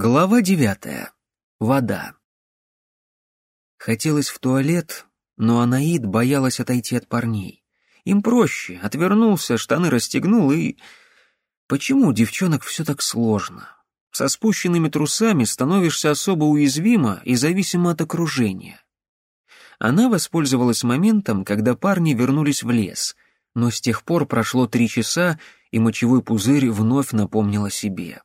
Глава девятая. Вода. Хотелось в туалет, но Анаид боялась отойти от парней. Им проще, отвернулся, штаны расстегнул и... Почему у девчонок все так сложно? Со спущенными трусами становишься особо уязвима и зависима от окружения. Она воспользовалась моментом, когда парни вернулись в лес, но с тех пор прошло три часа, и мочевой пузырь вновь напомнил о себе.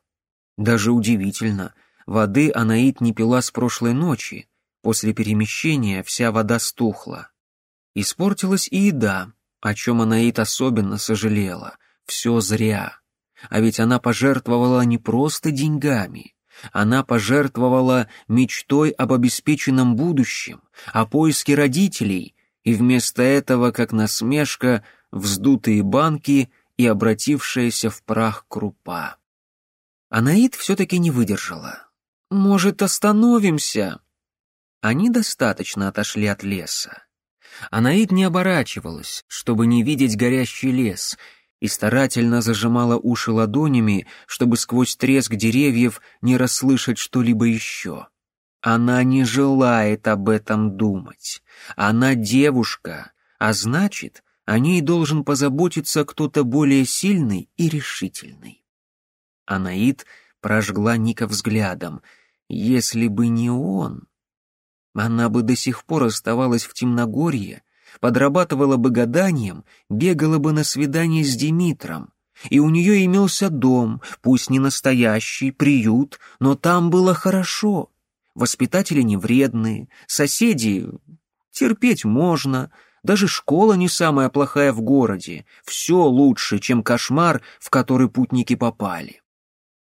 Даже удивительно, воды Анаит не пила с прошлой ночи, после перемещения вся вода стухла. Испортилась и еда, о чем Анаит особенно сожалела. Все зря. А ведь она пожертвовала не просто деньгами. Она пожертвовала мечтой об обеспеченном будущем, о поиске родителей, и вместо этого, как насмешка, вздутые банки и обратившаяся в прах крупа. Анаид все-таки не выдержала. «Может, остановимся?» Они достаточно отошли от леса. Анаид не оборачивалась, чтобы не видеть горящий лес, и старательно зажимала уши ладонями, чтобы сквозь треск деревьев не расслышать что-либо еще. Она не желает об этом думать. Она девушка, а значит, о ней должен позаботиться кто-то более сильный и решительный. Анаит прожгла Ника взглядом. Если бы не он, она бы до сих пор оставалась в темногорье, подрабатывала бы гаданием, бегала бы на свидание с Димитром. И у нее имелся дом, пусть не настоящий, приют, но там было хорошо. Воспитатели не вредные, соседи терпеть можно, даже школа не самая плохая в городе, все лучше, чем кошмар, в который путники попали.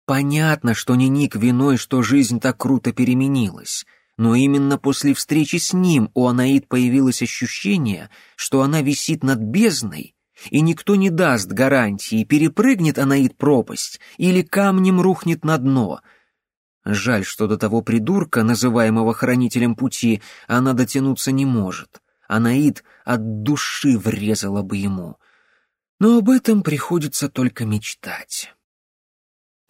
Понятно, что не Ник виной, что жизнь так круто переменилась, но именно после встречи с ним у Анаид появилось ощущение, что она висит над бездной, и никто не даст гарантии, перепрыгнет Анаид пропасть или камнем рухнет на дно. Жаль, что до того придурка, называемого хранителем пути, она дотянуться не может. Анаид от души врезала бы ему. Но об этом приходится только мечтать.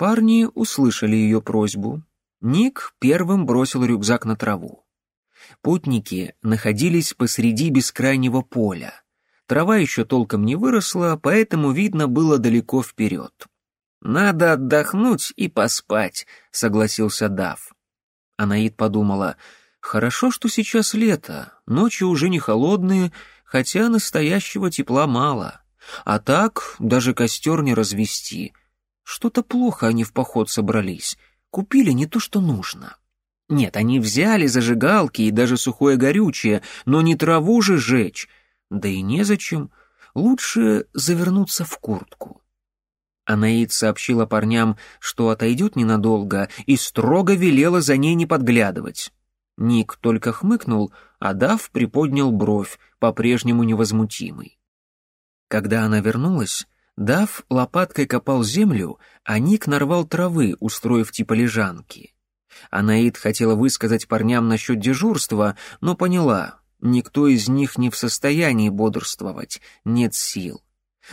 Парни услышали ее просьбу. Ник первым бросил рюкзак на траву. Путники находились посреди бескрайнего поля. Трава еще толком не выросла, поэтому видно было далеко вперед. «Надо отдохнуть и поспать», — согласился Дав. Анаид подумала, «Хорошо, что сейчас лето, ночи уже не холодные, хотя настоящего тепла мало. А так даже костер не развести, что-то плохо они в поход собрались. Купили не то, что нужно. Нет, они взяли зажигалки и даже сухое горючее, но не траву же жечь. Да и незачем. Лучше завернуться в куртку. Анаид сообщила парням, что отойдет ненадолго, и строго велела за ней не подглядывать. Ник только хмыкнул, а Дав приподнял бровь, по-прежнему невозмутимый. Когда она вернулась, Дав лопаткой копал землю, а Ник нарвал травы, устроив типа лежанки. Анаид хотела высказать парням насчет дежурства, но поняла, никто из них не в состоянии бодрствовать, нет сил.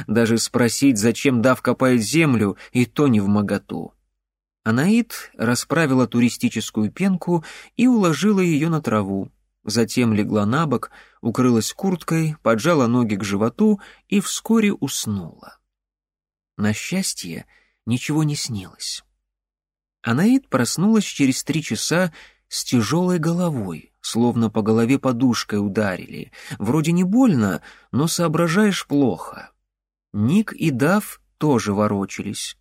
Даже спросить, зачем Дав копает землю, и то не в моготу. Анаид расправила туристическую пенку и уложила ее на траву. Затем легла на бок, укрылась курткой, поджала ноги к животу и вскоре уснула. На счастье, ничего не снилось. Анаид проснулась через три часа с тяжелой головой, словно по голове подушкой ударили. Вроде не больно, но соображаешь плохо. Ник и Дав тоже ворочались.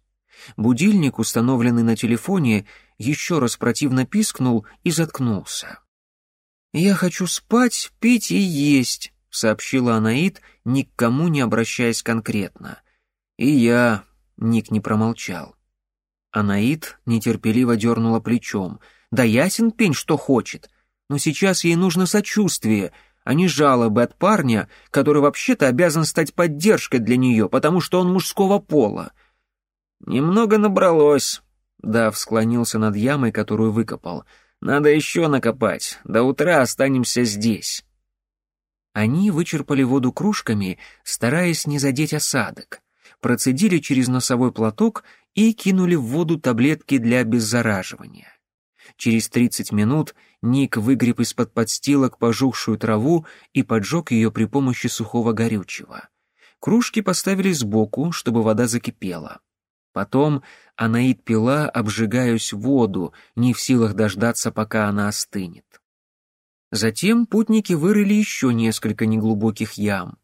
Будильник, установленный на телефоне, еще раз противно пискнул и заткнулся. «Я хочу спать, пить и есть», — сообщила Анаид, ни к кому не обращаясь конкретно. «И я», — Ник не промолчал. Анаит нетерпеливо дернула плечом. «Да ясен пень, что хочет. Но сейчас ей нужно сочувствие, а не жалобы от парня, который вообще-то обязан стать поддержкой для нее, потому что он мужского пола». «Немного набралось», — Дав склонился над ямой, которую выкопал. «Надо еще накопать. До утра останемся здесь». Они вычерпали воду кружками, стараясь не задеть осадок процедили через носовой платок и кинули в воду таблетки для обеззараживания. Через 30 минут Ник выгреб из-под подстилок пожухшую траву и поджег ее при помощи сухого горючего. Кружки поставили сбоку, чтобы вода закипела. Потом Анаид пила, обжигаясь воду, не в силах дождаться, пока она остынет. Затем путники вырыли еще несколько неглубоких ям.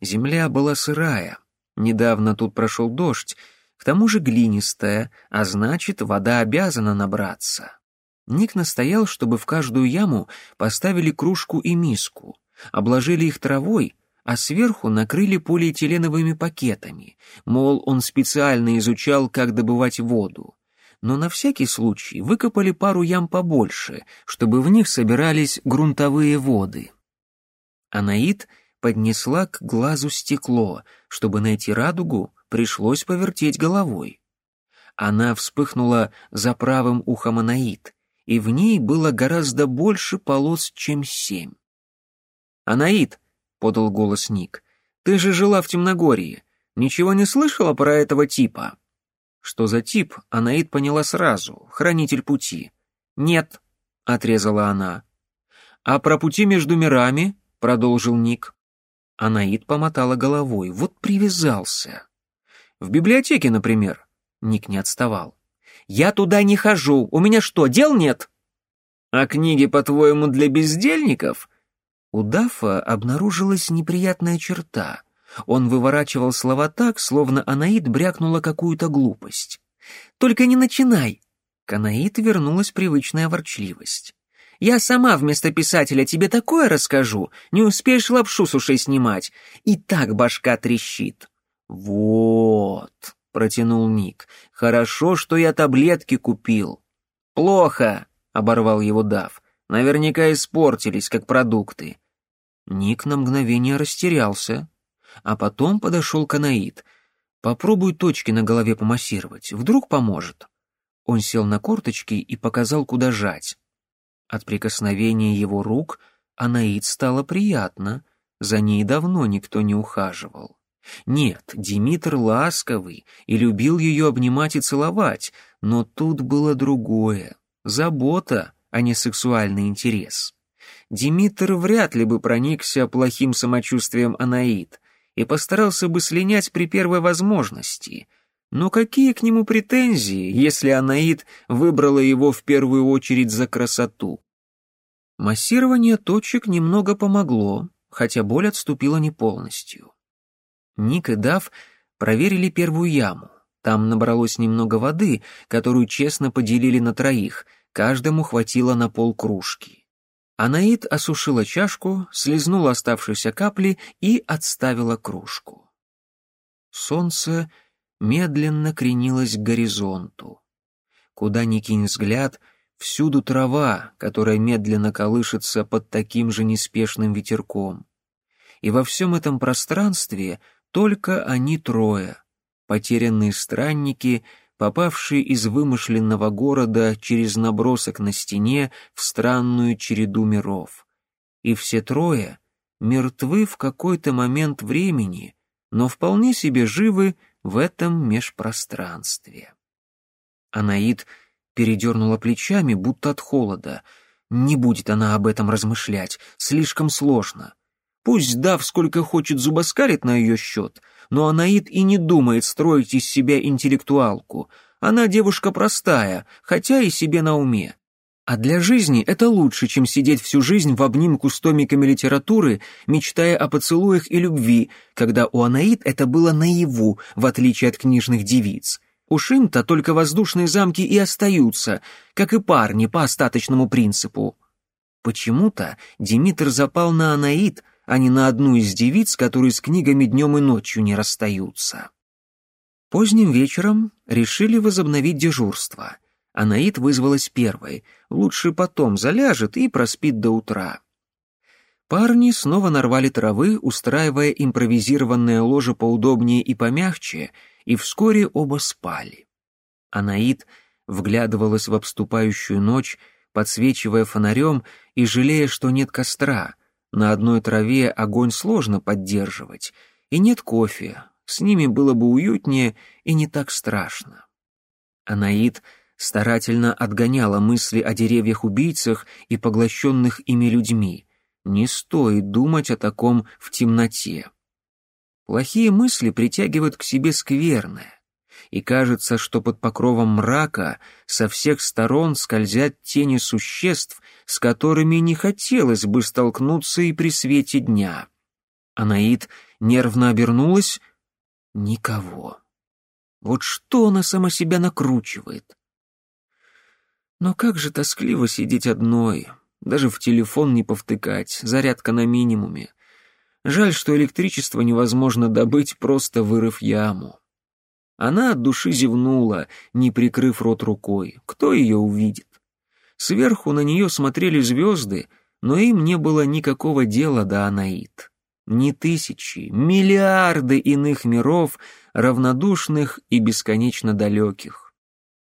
Земля была сырая, недавно тут прошел дождь, к тому же глинистая, а значит, вода обязана набраться. Ник настоял, чтобы в каждую яму поставили кружку и миску, обложили их травой, а сверху накрыли полиэтиленовыми пакетами, мол, он специально изучал, как добывать воду. Но на всякий случай выкопали пару ям побольше, чтобы в них собирались грунтовые воды. Анаит поднесла к глазу стекло, чтобы найти радугу, пришлось повертеть головой. Она вспыхнула за правым ухом Анаит — и в ней было гораздо больше полос, чем семь. «Анаит», — подал голос Ник, — «ты же жила в Темногорье. Ничего не слышала про этого типа?» Что за тип, Анаит поняла сразу, хранитель пути. «Нет», — отрезала она. «А про пути между мирами?» — продолжил Ник. Анаит помотала головой. «Вот привязался». «В библиотеке, например». Ник не отставал. «Я туда не хожу. У меня что, дел нет?» «А книги, по-твоему, для бездельников?» У Дафа обнаружилась неприятная черта. Он выворачивал слова так, словно Анаид брякнула какую-то глупость. «Только не начинай!» К Анаид вернулась привычная ворчливость. «Я сама вместо писателя тебе такое расскажу, не успеешь лапшу с ушей снимать, и так башка трещит». «Вот», — протянул Ник. «Хорошо, что я таблетки купил». «Плохо», — оборвал его Дав. «Наверняка испортились, как продукты». Ник на мгновение растерялся, а потом подошел к Анаид. «Попробуй точки на голове помассировать, вдруг поможет». Он сел на корточки и показал, куда жать. От прикосновения его рук Анаид стало приятно, за ней давно никто не ухаживал. Нет, Димитр ласковый и любил ее обнимать и целовать, но тут было другое — забота, а не сексуальный интерес. Димитр вряд ли бы проникся плохим самочувствием Анаид и постарался бы слинять при первой возможности. Но какие к нему претензии, если Анаид выбрала его в первую очередь за красоту? Массирование точек немного помогло, хотя боль отступила не полностью. Ник и Дав проверили первую яму. Там набралось немного воды, которую честно поделили на троих, каждому хватило на пол кружки. Анаид осушила чашку, слезнула оставшиеся капли и отставила кружку. Солнце медленно кренилось к горизонту. Куда ни кинь взгляд, всюду трава, которая медленно колышется под таким же неспешным ветерком. И во всем этом пространстве только они трое, потерянные странники, попавшие из вымышленного города через набросок на стене в странную череду миров. И все трое мертвы в какой-то момент времени, но вполне себе живы в этом межпространстве. Анаид передернула плечами, будто от холода. Не будет она об этом размышлять, слишком сложно. Пусть Дав сколько хочет зубоскалит на ее счет, но Анаит и не думает строить из себя интеллектуалку. Она девушка простая, хотя и себе на уме. А для жизни это лучше, чем сидеть всю жизнь в обнимку с томиками литературы, мечтая о поцелуях и любви, когда у Анаит это было наяву, в отличие от книжных девиц. У Шимта только воздушные замки и остаются, как и парни по остаточному принципу. Почему-то Димитр запал на Анаит, а не на одну из девиц, которые с книгами днем и ночью не расстаются. Поздним вечером решили возобновить дежурство. Анаит вызвалась первой, лучше потом заляжет и проспит до утра. Парни снова нарвали травы, устраивая импровизированное ложе поудобнее и помягче, и вскоре оба спали. Анаит вглядывалась в обступающую ночь, подсвечивая фонарем и жалея, что нет костра, на одной траве огонь сложно поддерживать, и нет кофе, с ними было бы уютнее и не так страшно. Анаид старательно отгоняла мысли о деревьях-убийцах и поглощенных ими людьми. Не стоит думать о таком в темноте. Плохие мысли притягивают к себе скверное и кажется, что под покровом мрака со всех сторон скользят тени существ, с которыми не хотелось бы столкнуться и при свете дня. Анаид нервно обернулась. Никого. Вот что она сама себя накручивает? Но как же тоскливо сидеть одной, даже в телефон не повтыкать, зарядка на минимуме. Жаль, что электричество невозможно добыть, просто вырыв яму. Она от души зевнула, не прикрыв рот рукой. Кто ее увидит? Сверху на нее смотрели звезды, но им не было никакого дела до Анаит. Ни тысячи, миллиарды иных миров, равнодушных и бесконечно далеких.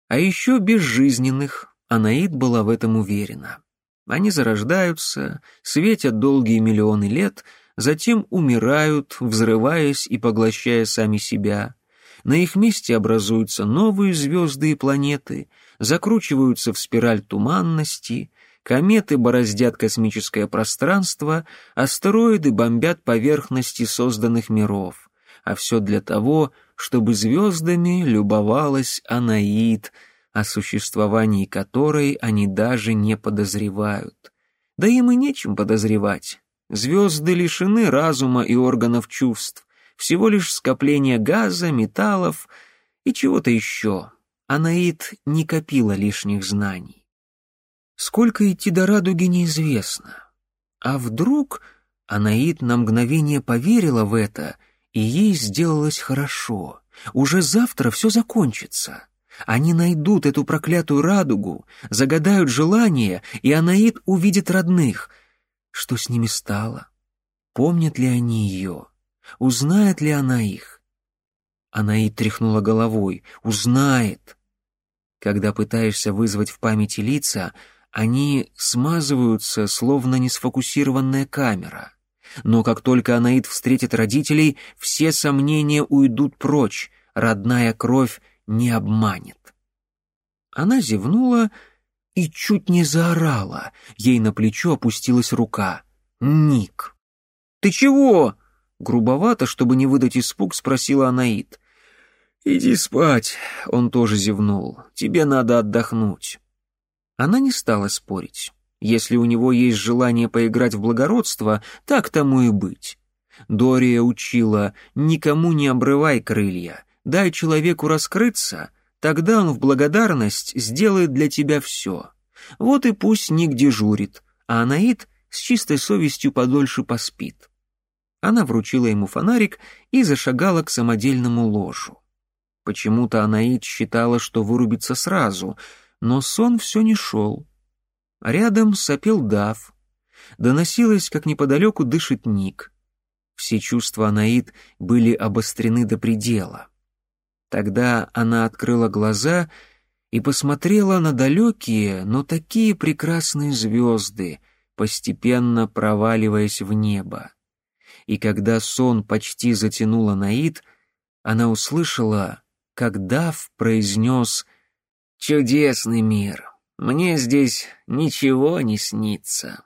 А еще безжизненных, Анаит была в этом уверена. Они зарождаются, светят долгие миллионы лет, затем умирают, взрываясь и поглощая сами себя — на их месте образуются новые звезды и планеты, закручиваются в спираль туманности, кометы бороздят космическое пространство, астероиды бомбят поверхности созданных миров. А все для того, чтобы звездами любовалась Анаид, о существовании которой они даже не подозревают. Да им и нечем подозревать. Звезды лишены разума и органов чувств всего лишь скопление газа, металлов и чего-то еще. Анаид не копила лишних знаний. Сколько идти до радуги неизвестно. А вдруг Анаид на мгновение поверила в это, и ей сделалось хорошо. Уже завтра все закончится. Они найдут эту проклятую радугу, загадают желание, и Анаид увидит родных. Что с ними стало? Помнят ли они ее? Узнает ли она их? Она и тряхнула головой. Узнает. Когда пытаешься вызвать в памяти лица, они смазываются, словно несфокусированная камера. Но как только Анаид встретит родителей, все сомнения уйдут прочь, родная кровь не обманет. Она зевнула и чуть не заорала. Ей на плечо опустилась рука. «Ник!» «Ты чего?» Грубовато, чтобы не выдать испуг, спросила Анаит. «Иди спать», — он тоже зевнул. «Тебе надо отдохнуть». Она не стала спорить. Если у него есть желание поиграть в благородство, так тому и быть. Дория учила «никому не обрывай крылья, дай человеку раскрыться, тогда он в благодарность сделает для тебя все. Вот и пусть Ник дежурит, а Анаит с чистой совестью подольше поспит. Она вручила ему фонарик и зашагала к самодельному ложу. Почему-то Анаид считала, что вырубится сразу, но сон все не шел. Рядом сопел Дав. Доносилось, как неподалеку дышит Ник. Все чувства Анаид были обострены до предела. Тогда она открыла глаза и посмотрела на далекие, но такие прекрасные звезды, постепенно проваливаясь в небо и когда сон почти затянула Наид, она услышала, как Дав произнес «Чудесный мир, мне здесь ничего не снится».